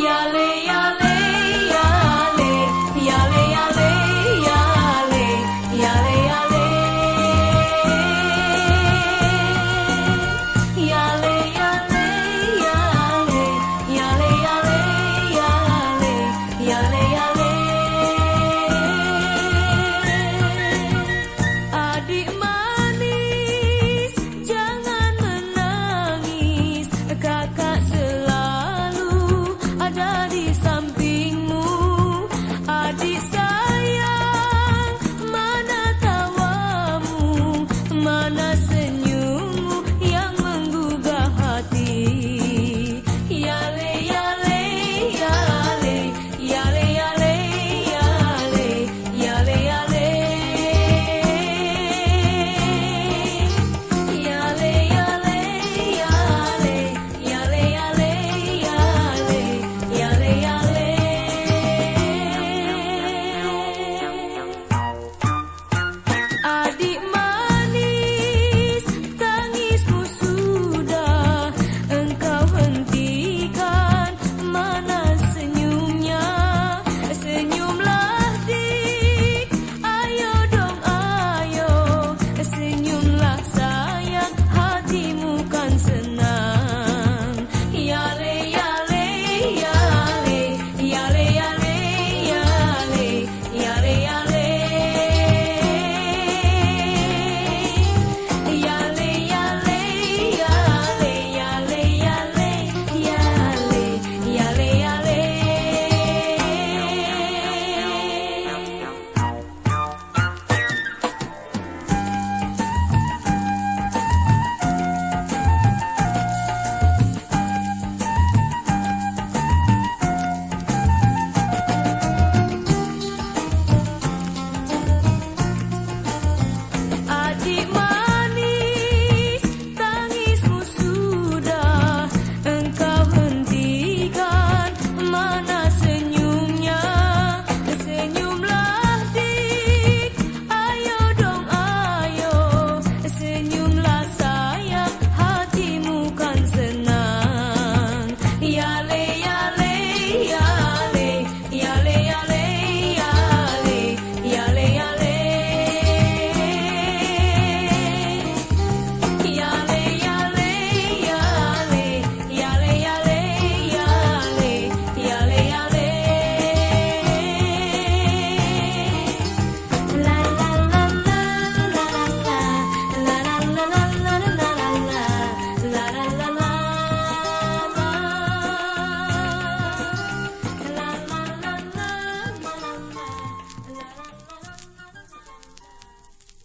Yale.